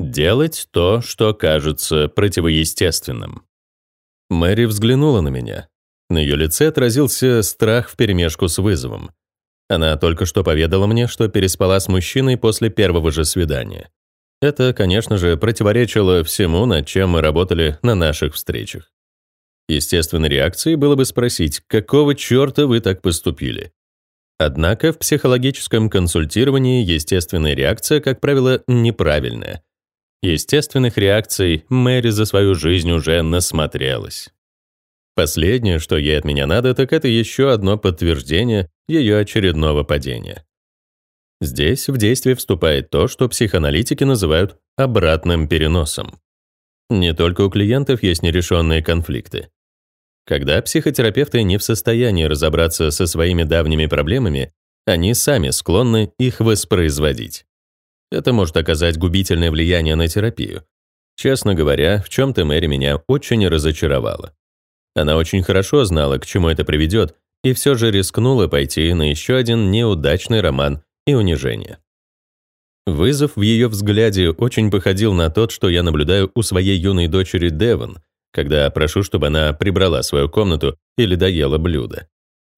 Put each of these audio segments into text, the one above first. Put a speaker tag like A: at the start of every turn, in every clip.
A: Делать то, что кажется противоестественным. Мэри взглянула на меня. На ее лице отразился страх вперемешку с вызовом. Она только что поведала мне, что переспала с мужчиной после первого же свидания. Это, конечно же, противоречило всему, над чем мы работали на наших встречах. Естественной реакцией было бы спросить, какого черта вы так поступили? Однако в психологическом консультировании естественная реакция, как правило, неправильная. Естественных реакций Мэри за свою жизнь уже насмотрелась. Последнее, что ей от меня надо, так это еще одно подтверждение ее очередного падения. Здесь в действие вступает то, что психоаналитики называют обратным переносом. Не только у клиентов есть нерешенные конфликты. Когда психотерапевты не в состоянии разобраться со своими давними проблемами, они сами склонны их воспроизводить. Это может оказать губительное влияние на терапию. Честно говоря, в чем-то Мэри меня очень разочаровала. Она очень хорошо знала, к чему это приведет, и все же рискнула пойти на еще один неудачный роман и унижение. Вызов в ее взгляде очень походил на тот, что я наблюдаю у своей юной дочери Девон, когда прошу, чтобы она прибрала свою комнату или доела блюдо.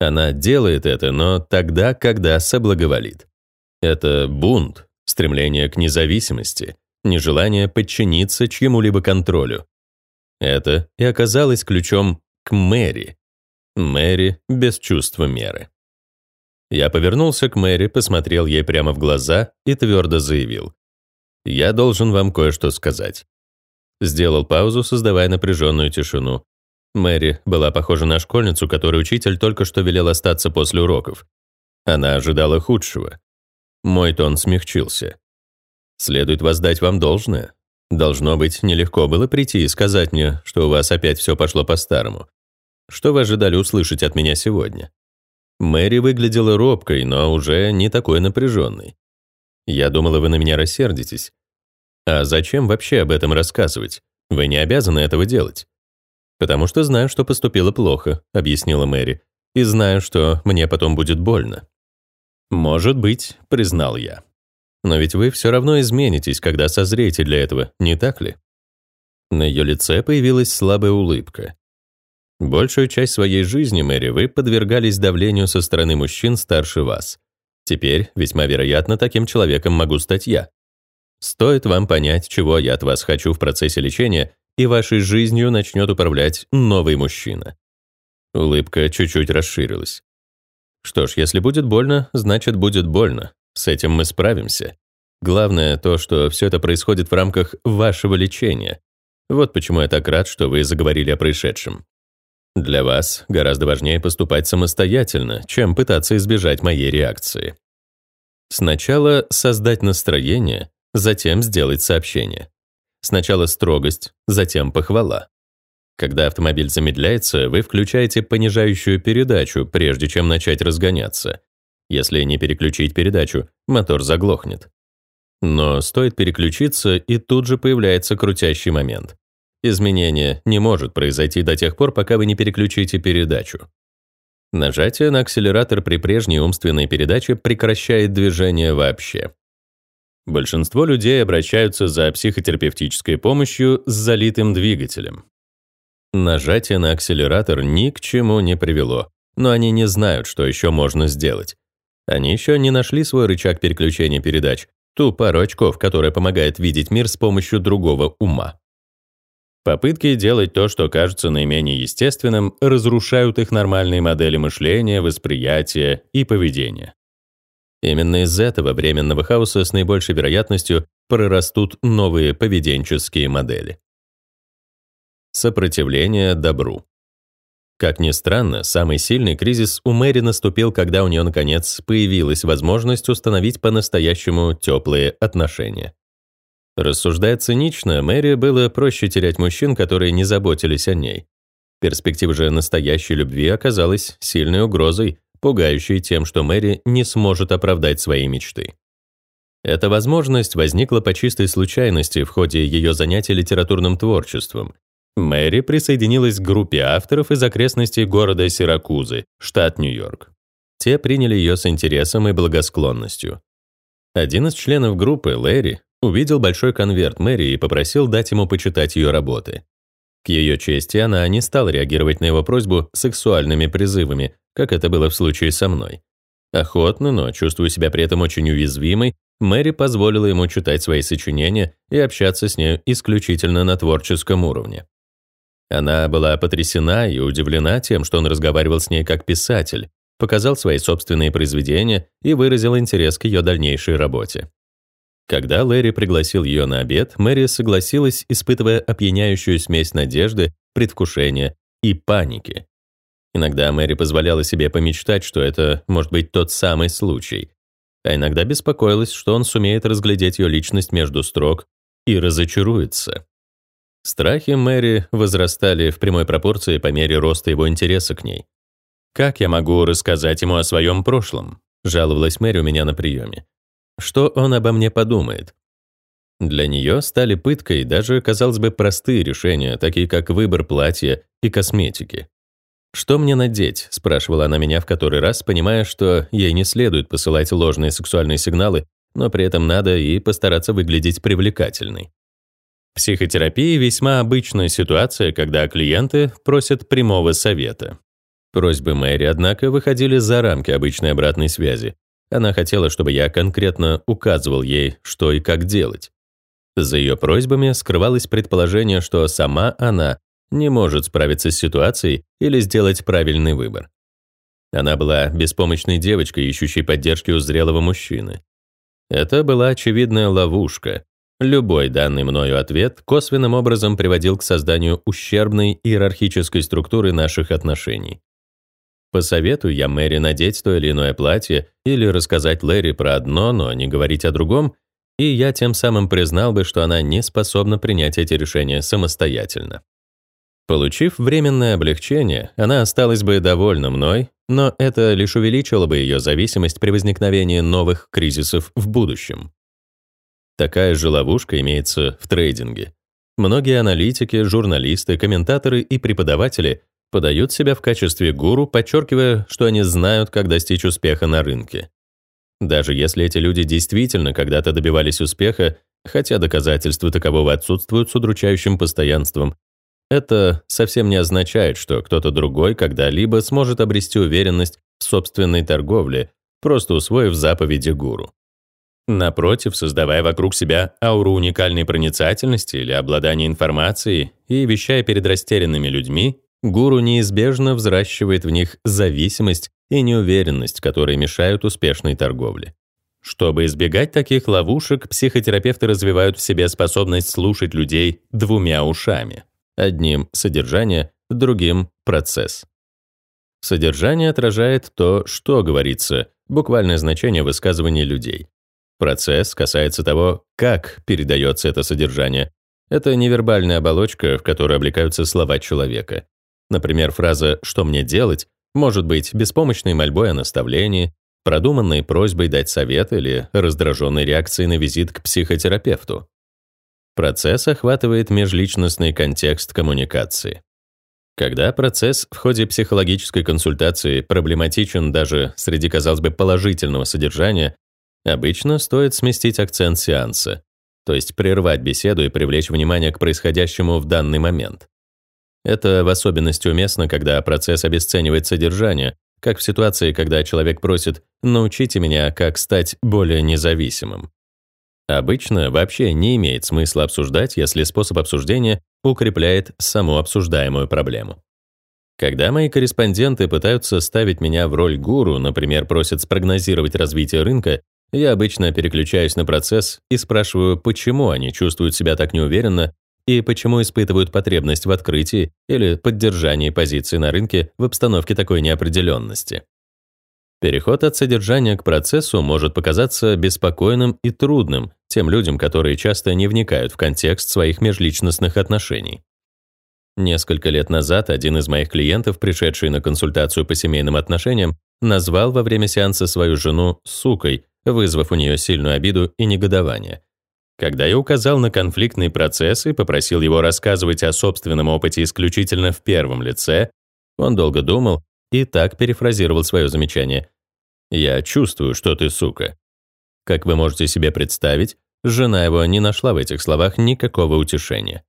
A: Она делает это, но тогда, когда соблаговолит. Это бунт, стремление к независимости, нежелание подчиниться чьему-либо контролю. Это и оказалось ключом к Мэри. Мэри без чувства меры. Я повернулся к Мэри, посмотрел ей прямо в глаза и твердо заявил. «Я должен вам кое-что сказать. Сделал паузу, создавая напряженную тишину. Мэри была похожа на школьницу, которой учитель только что велел остаться после уроков. Она ожидала худшего. Мой тон смягчился. «Следует воздать вам должное. Должно быть, нелегко было прийти и сказать мне, что у вас опять все пошло по-старому. Что вы ожидали услышать от меня сегодня?» Мэри выглядела робкой, но уже не такой напряженной. «Я думала, вы на меня рассердитесь. А зачем вообще об этом рассказывать? Вы не обязаны этого делать. Потому что знаю, что поступила плохо, объяснила Мэри, и знаю, что мне потом будет больно. Может быть, признал я. Но ведь вы все равно изменитесь, когда созреете для этого, не так ли? На ее лице появилась слабая улыбка. Большую часть своей жизни, Мэри, вы подвергались давлению со стороны мужчин старше вас. Теперь, весьма вероятно, таким человеком могу стать я. Стоит вам понять, чего я от вас хочу в процессе лечения, и вашей жизнью начнет управлять новый мужчина. Улыбка чуть-чуть расширилась. Что ж, если будет больно, значит будет больно. С этим мы справимся. Главное то, что все это происходит в рамках вашего лечения. Вот почему я так рад, что вы заговорили о происшедшем. Для вас гораздо важнее поступать самостоятельно, чем пытаться избежать моей реакции. Сначала создать настроение, затем сделать сообщение. Сначала строгость, затем похвала. Когда автомобиль замедляется, вы включаете понижающую передачу, прежде чем начать разгоняться. Если не переключить передачу, мотор заглохнет. Но стоит переключиться, и тут же появляется крутящий момент. Изменение не может произойти до тех пор, пока вы не переключите передачу. Нажатие на акселератор при прежней умственной передаче прекращает движение вообще. Большинство людей обращаются за психотерапевтической помощью с залитым двигателем. Нажатие на акселератор ни к чему не привело, но они не знают, что еще можно сделать. Они еще не нашли свой рычаг переключения передач, ту пару очков, которая помогает видеть мир с помощью другого ума. Попытки делать то, что кажется наименее естественным, разрушают их нормальные модели мышления, восприятия и поведения. Именно из этого временного хаоса с наибольшей вероятностью прорастут новые поведенческие модели. Сопротивление добру. Как ни странно, самый сильный кризис у Мэри наступил, когда у нее, наконец, появилась возможность установить по-настоящему теплые отношения. Рассуждая цинично, Мэри было проще терять мужчин, которые не заботились о ней. Перспектива же настоящей любви оказалась сильной угрозой, пугающей тем, что Мэри не сможет оправдать свои мечты. Эта возможность возникла по чистой случайности в ходе ее занятий литературным творчеством. Мэри присоединилась к группе авторов из окрестностей города Сиракузы, штат Нью-Йорк. Те приняли ее с интересом и благосклонностью. Один из членов группы, Лэри, увидел большой конверт Мэри и попросил дать ему почитать ее работы. К ее чести, она не стала реагировать на его просьбу сексуальными призывами, как это было в случае со мной. Охотно, но чувствуя себя при этом очень уязвимой, Мэри позволила ему читать свои сочинения и общаться с ней исключительно на творческом уровне. Она была потрясена и удивлена тем, что он разговаривал с ней как писатель, показал свои собственные произведения и выразил интерес к ее дальнейшей работе. Когда Лэри пригласил ее на обед, Мэри согласилась, испытывая опьяняющую смесь надежды, предвкушения и паники. Иногда Мэри позволяла себе помечтать, что это может быть тот самый случай, а иногда беспокоилась, что он сумеет разглядеть ее личность между строк и разочаруется. Страхи Мэри возрастали в прямой пропорции по мере роста его интереса к ней. «Как я могу рассказать ему о своем прошлом?» — жаловалась Мэри у меня на приеме. «Что он обо мне подумает?» Для нее стали пыткой даже, казалось бы, простые решения, такие как выбор платья и косметики. «Что мне надеть?» — спрашивала она меня в который раз, понимая, что ей не следует посылать ложные сексуальные сигналы, но при этом надо и постараться выглядеть привлекательной. В психотерапии весьма обычная ситуация, когда клиенты просят прямого совета. Просьбы Мэри, однако, выходили за рамки обычной обратной связи. Она хотела, чтобы я конкретно указывал ей, что и как делать. За ее просьбами скрывалось предположение, что сама она не может справиться с ситуацией или сделать правильный выбор. Она была беспомощной девочкой, ищущей поддержки у зрелого мужчины. Это была очевидная ловушка. Любой данный мною ответ косвенным образом приводил к созданию ущербной иерархической структуры наших отношений. Посоветую я Мэри надеть то или иное платье или рассказать Лэри про одно, но не говорить о другом, и я тем самым признал бы, что она не способна принять эти решения самостоятельно. Получив временное облегчение, она осталась бы довольна мной, но это лишь увеличило бы ее зависимость при возникновении новых кризисов в будущем. Такая же ловушка имеется в трейдинге. Многие аналитики, журналисты, комментаторы и преподаватели подают себя в качестве гуру, подчеркивая, что они знают, как достичь успеха на рынке. Даже если эти люди действительно когда-то добивались успеха, хотя доказательства такового отсутствуют с удручающим постоянством, это совсем не означает, что кто-то другой когда-либо сможет обрести уверенность в собственной торговле, просто усвоив заповеди гуру. Напротив, создавая вокруг себя ауру уникальной проницательности или обладания информацией и вещая перед растерянными людьми, гуру неизбежно взращивает в них зависимость и неуверенность, которые мешают успешной торговле. Чтобы избегать таких ловушек, психотерапевты развивают в себе способность слушать людей двумя ушами. Одним — содержание, другим — процесс. Содержание отражает то, что говорится, буквальное значение высказываний людей. Процесс касается того, как передается это содержание. Это невербальная оболочка, в которой облекаются слова человека. Например, фраза «что мне делать» может быть беспомощной мольбой о наставлении, продуманной просьбой дать совет или раздраженной реакцией на визит к психотерапевту. Процесс охватывает межличностный контекст коммуникации. Когда процесс в ходе психологической консультации проблематичен даже среди, казалось бы, положительного содержания, обычно стоит сместить акцент сеанса, то есть прервать беседу и привлечь внимание к происходящему в данный момент. Это в особенности уместно, когда процесс обесценивает содержание, как в ситуации, когда человек просит «научите меня, как стать более независимым». Обычно вообще не имеет смысла обсуждать, если способ обсуждения укрепляет саму обсуждаемую проблему. Когда мои корреспонденты пытаются ставить меня в роль гуру, например, просят спрогнозировать развитие рынка, я обычно переключаюсь на процесс и спрашиваю, почему они чувствуют себя так неуверенно и почему испытывают потребность в открытии или поддержании позиции на рынке в обстановке такой неопределенности. Переход от содержания к процессу может показаться беспокойным и трудным тем людям, которые часто не вникают в контекст своих межличностных отношений. Несколько лет назад один из моих клиентов, пришедший на консультацию по семейным отношениям, назвал во время сеанса свою жену «сукой», вызвав у нее сильную обиду и негодование. Когда я указал на конфликтный процесс и попросил его рассказывать о собственном опыте исключительно в первом лице, он долго думал и так перефразировал свое замечание. «Я чувствую, что ты сука. Как вы можете себе представить, жена его не нашла в этих словах никакого утешения.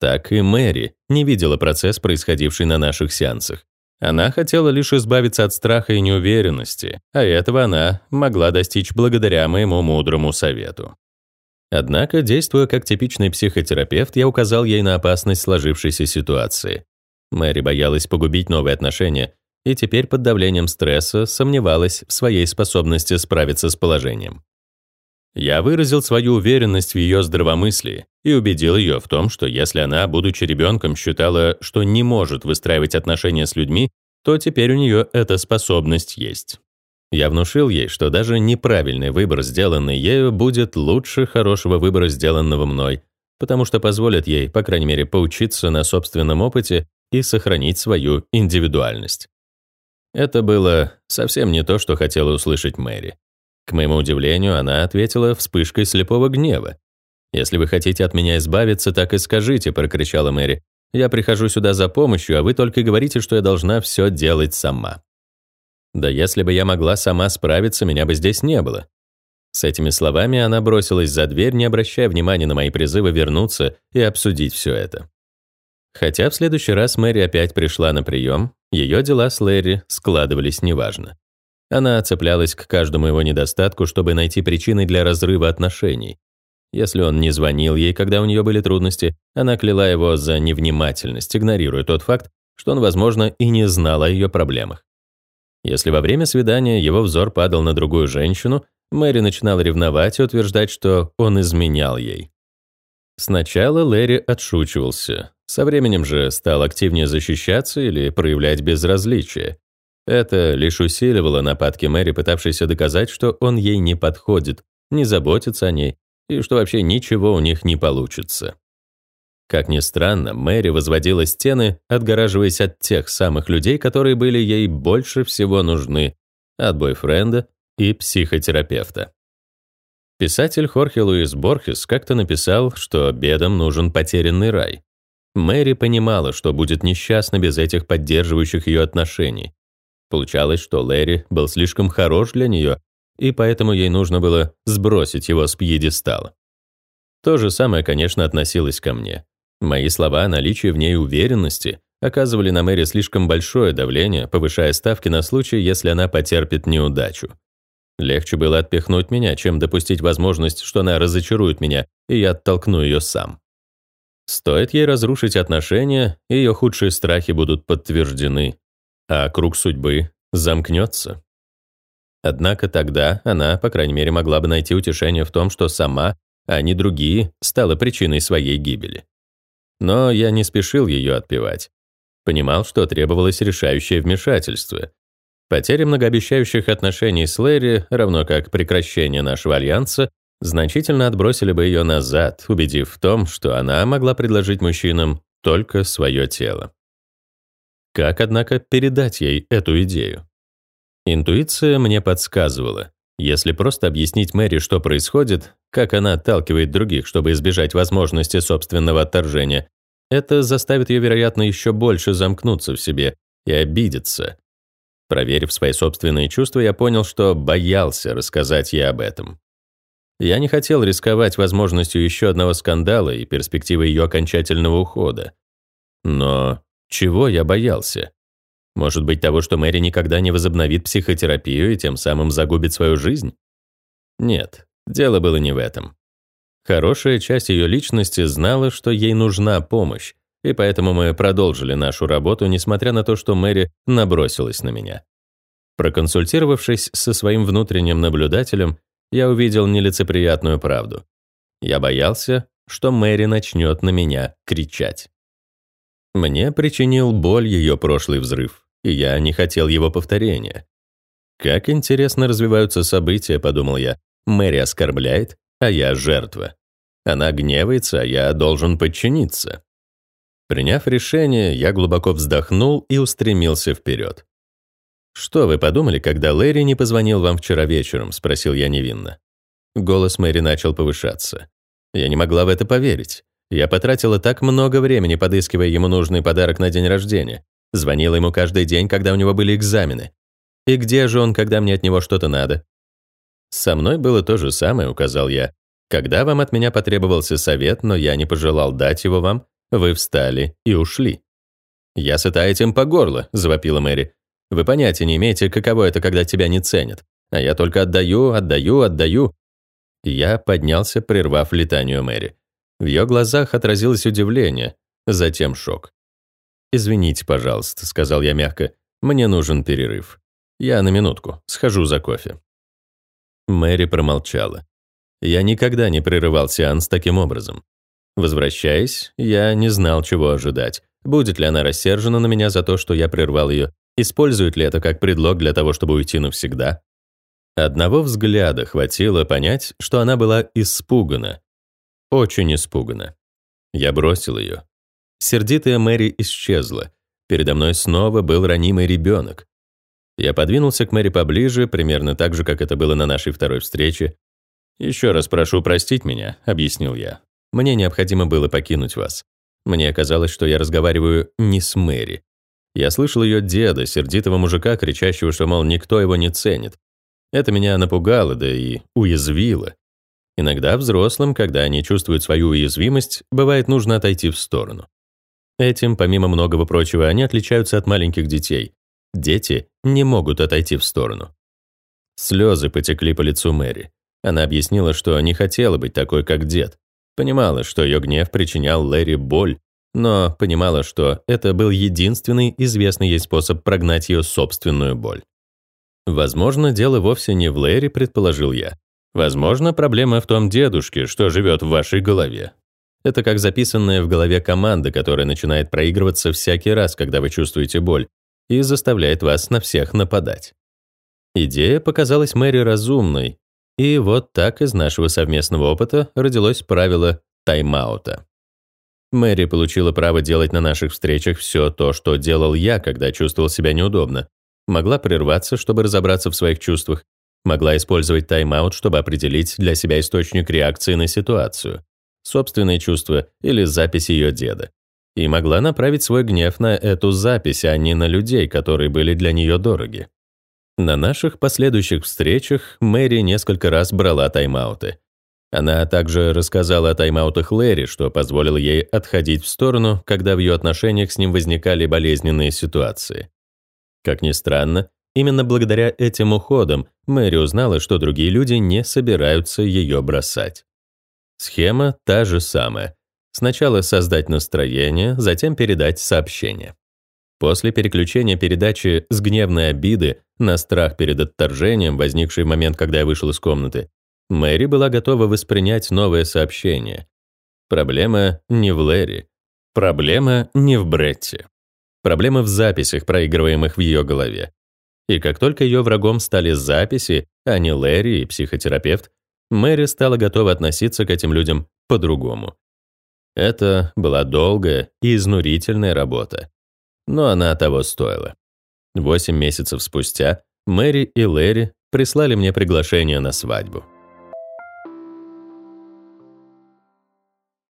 A: Так и Мэри не видела процесс, происходивший на наших сеансах. Она хотела лишь избавиться от страха и неуверенности, а этого она могла достичь благодаря моему мудрому совету. Однако, действуя как типичный психотерапевт, я указал ей на опасность сложившейся ситуации. Мэри боялась погубить новые отношения и теперь под давлением стресса сомневалась в своей способности справиться с положением. Я выразил свою уверенность в ее здравомыслии и убедил ее в том, что если она, будучи ребенком, считала, что не может выстраивать отношения с людьми, то теперь у нее эта способность есть. Я внушил ей, что даже неправильный выбор, сделанный ею, будет лучше хорошего выбора, сделанного мной, потому что позволит ей, по крайней мере, поучиться на собственном опыте и сохранить свою индивидуальность. Это было совсем не то, что хотела услышать Мэри. К моему удивлению, она ответила вспышкой слепого гнева. «Если вы хотите от меня избавиться, так и скажите», — прокричала Мэри. «Я прихожу сюда за помощью, а вы только говорите, что я должна все делать сама». «Да если бы я могла сама справиться, меня бы здесь не было». С этими словами она бросилась за дверь, не обращая внимания на мои призывы вернуться и обсудить все это. Хотя в следующий раз Мэри опять пришла на прием, ее дела с Лэри складывались неважно. Она цеплялась к каждому его недостатку, чтобы найти причины для разрыва отношений. Если он не звонил ей, когда у нее были трудности, она кляла его за невнимательность, игнорируя тот факт, что он, возможно, и не знал о ее проблемах. Если во время свидания его взор падал на другую женщину, Мэри начинала ревновать и утверждать, что он изменял ей. Сначала Лэри отшучивался, со временем же стал активнее защищаться или проявлять безразличие. Это лишь усиливало нападки Мэри, пытавшейся доказать, что он ей не подходит, не заботится о ней и что вообще ничего у них не получится. Как ни странно, Мэри возводила стены, отгораживаясь от тех самых людей, которые были ей больше всего нужны, от бойфренда и психотерапевта. Писатель Хорхе Луис Борхес как-то написал, что бедам нужен потерянный рай. Мэри понимала, что будет несчастна без этих поддерживающих ее отношений. Получалось, что Лэри был слишком хорош для нее, и поэтому ей нужно было сбросить его с пьедестала. То же самое, конечно, относилось ко мне. Мои слова о наличии в ней уверенности оказывали на Мэри слишком большое давление, повышая ставки на случай, если она потерпит неудачу. Легче было отпихнуть меня, чем допустить возможность, что она разочарует меня, и я оттолкну ее сам. Стоит ей разрушить отношения, ее худшие страхи будут подтверждены, а круг судьбы замкнется. Однако тогда она, по крайней мере, могла бы найти утешение в том, что сама, а не другие, стала причиной своей гибели. Но я не спешил ее отпевать. Понимал, что требовалось решающее вмешательство, Потеря многообещающих отношений с Лэри, равно как прекращение нашего альянса, значительно отбросили бы ее назад, убедив в том, что она могла предложить мужчинам только свое тело. Как, однако, передать ей эту идею? Интуиция мне подсказывала, если просто объяснить Мэри, что происходит, как она отталкивает других, чтобы избежать возможности собственного отторжения, это заставит ее, вероятно, еще больше замкнуться в себе и обидеться, Проверив свои собственные чувства, я понял, что боялся рассказать ей об этом. Я не хотел рисковать возможностью еще одного скандала и перспективой ее окончательного ухода. Но чего я боялся? Может быть, того, что Мэри никогда не возобновит психотерапию и тем самым загубит свою жизнь? Нет, дело было не в этом. Хорошая часть ее личности знала, что ей нужна помощь, и поэтому мы продолжили нашу работу, несмотря на то, что Мэри набросилась на меня. Проконсультировавшись со своим внутренним наблюдателем, я увидел нелицеприятную правду. Я боялся, что Мэри начнет на меня кричать. Мне причинил боль ее прошлый взрыв, и я не хотел его повторения. Как интересно развиваются события, подумал я. Мэри оскорбляет, а я жертва. Она гневается, а я должен подчиниться. Приняв решение, я глубоко вздохнул и устремился вперед. «Что вы подумали, когда Лэри не позвонил вам вчера вечером?» — спросил я невинно. Голос Мэри начал повышаться. Я не могла в это поверить. Я потратила так много времени, подыскивая ему нужный подарок на день рождения. Звонила ему каждый день, когда у него были экзамены. И где же он, когда мне от него что-то надо? Со мной было то же самое, указал я. Когда вам от меня потребовался совет, но я не пожелал дать его вам, вы встали и ушли. «Я сыта этим по горло», — завопила Мэри. «Вы понятия не имеете, каково это, когда тебя не ценят. А я только отдаю, отдаю, отдаю». Я поднялся, прервав летанию Мэри. В ее глазах отразилось удивление, затем шок. «Извините, пожалуйста», — сказал я мягко. «Мне нужен перерыв. Я на минутку, схожу за кофе». Мэри промолчала. Я никогда не прерывал сеанс таким образом. Возвращаясь, я не знал, чего ожидать. Будет ли она рассержена на меня за то, что я прервал ее? Использует ли это как предлог для того, чтобы уйти навсегда? Одного взгляда хватило понять, что она была испугана. Очень испугана. Я бросил ее. Сердитая Мэри исчезла. Передо мной снова был ранимый ребенок. Я подвинулся к Мэри поближе, примерно так же, как это было на нашей второй встрече. «Еще раз прошу простить меня», — объяснил я. «Мне необходимо было покинуть вас. Мне казалось, что я разговариваю не с Мэри. Я слышал ее деда, сердитого мужика, кричащего, что, мол, никто его не ценит. Это меня напугало, да и уязвило. Иногда взрослым, когда они чувствуют свою уязвимость, бывает нужно отойти в сторону. Этим, помимо многого прочего, они отличаются от маленьких детей. Дети не могут отойти в сторону. Слезы потекли по лицу Мэри. Она объяснила, что не хотела быть такой, как дед. Понимала, что ее гнев причинял Лэри боль, но понимала, что это был единственный известный ей способ прогнать ее собственную боль. Возможно, дело вовсе не в Лэри, предположил я. Возможно, проблема в том дедушке, что живет в вашей голове. Это как записанная в голове команда, которая начинает проигрываться всякий раз, когда вы чувствуете боль, и заставляет вас на всех нападать. Идея показалась Мэри разумной, и вот так из нашего совместного опыта родилось правило тайм-аута. Мэри получила право делать на наших встречах все то, что делал я, когда чувствовал себя неудобно. Могла прерваться, чтобы разобраться в своих чувствах. Могла использовать тайм-аут, чтобы определить для себя источник реакции на ситуацию. Собственные чувства или запись ее деда. И могла направить свой гнев на эту запись, а не на людей, которые были для нее дороги. На наших последующих встречах Мэри несколько раз брала тайм-ауты. Она также рассказала о тайм-аутах Лэри, что позволило ей отходить в сторону, когда в ее отношениях с ним возникали болезненные ситуации. Как ни странно, именно благодаря этим уходам Мэри узнала, что другие люди не собираются ее бросать. Схема та же самая. Сначала создать настроение, затем передать сообщение. После переключения передачи с гневной обиды на страх перед отторжением, возникший в момент, когда я вышел из комнаты, Мэри была готова воспринять новое сообщение. Проблема не в Лэри. Проблема не в Бретте. Проблема в записях, проигрываемых в ее голове. И как только ее врагом стали записи, а не Лэри и психотерапевт, Мэри стала готова относиться к этим людям по-другому. Это была долгая и изнурительная работа но она того стоила. Восемь месяцев спустя Мэри и Лэри прислали мне приглашение на свадьбу.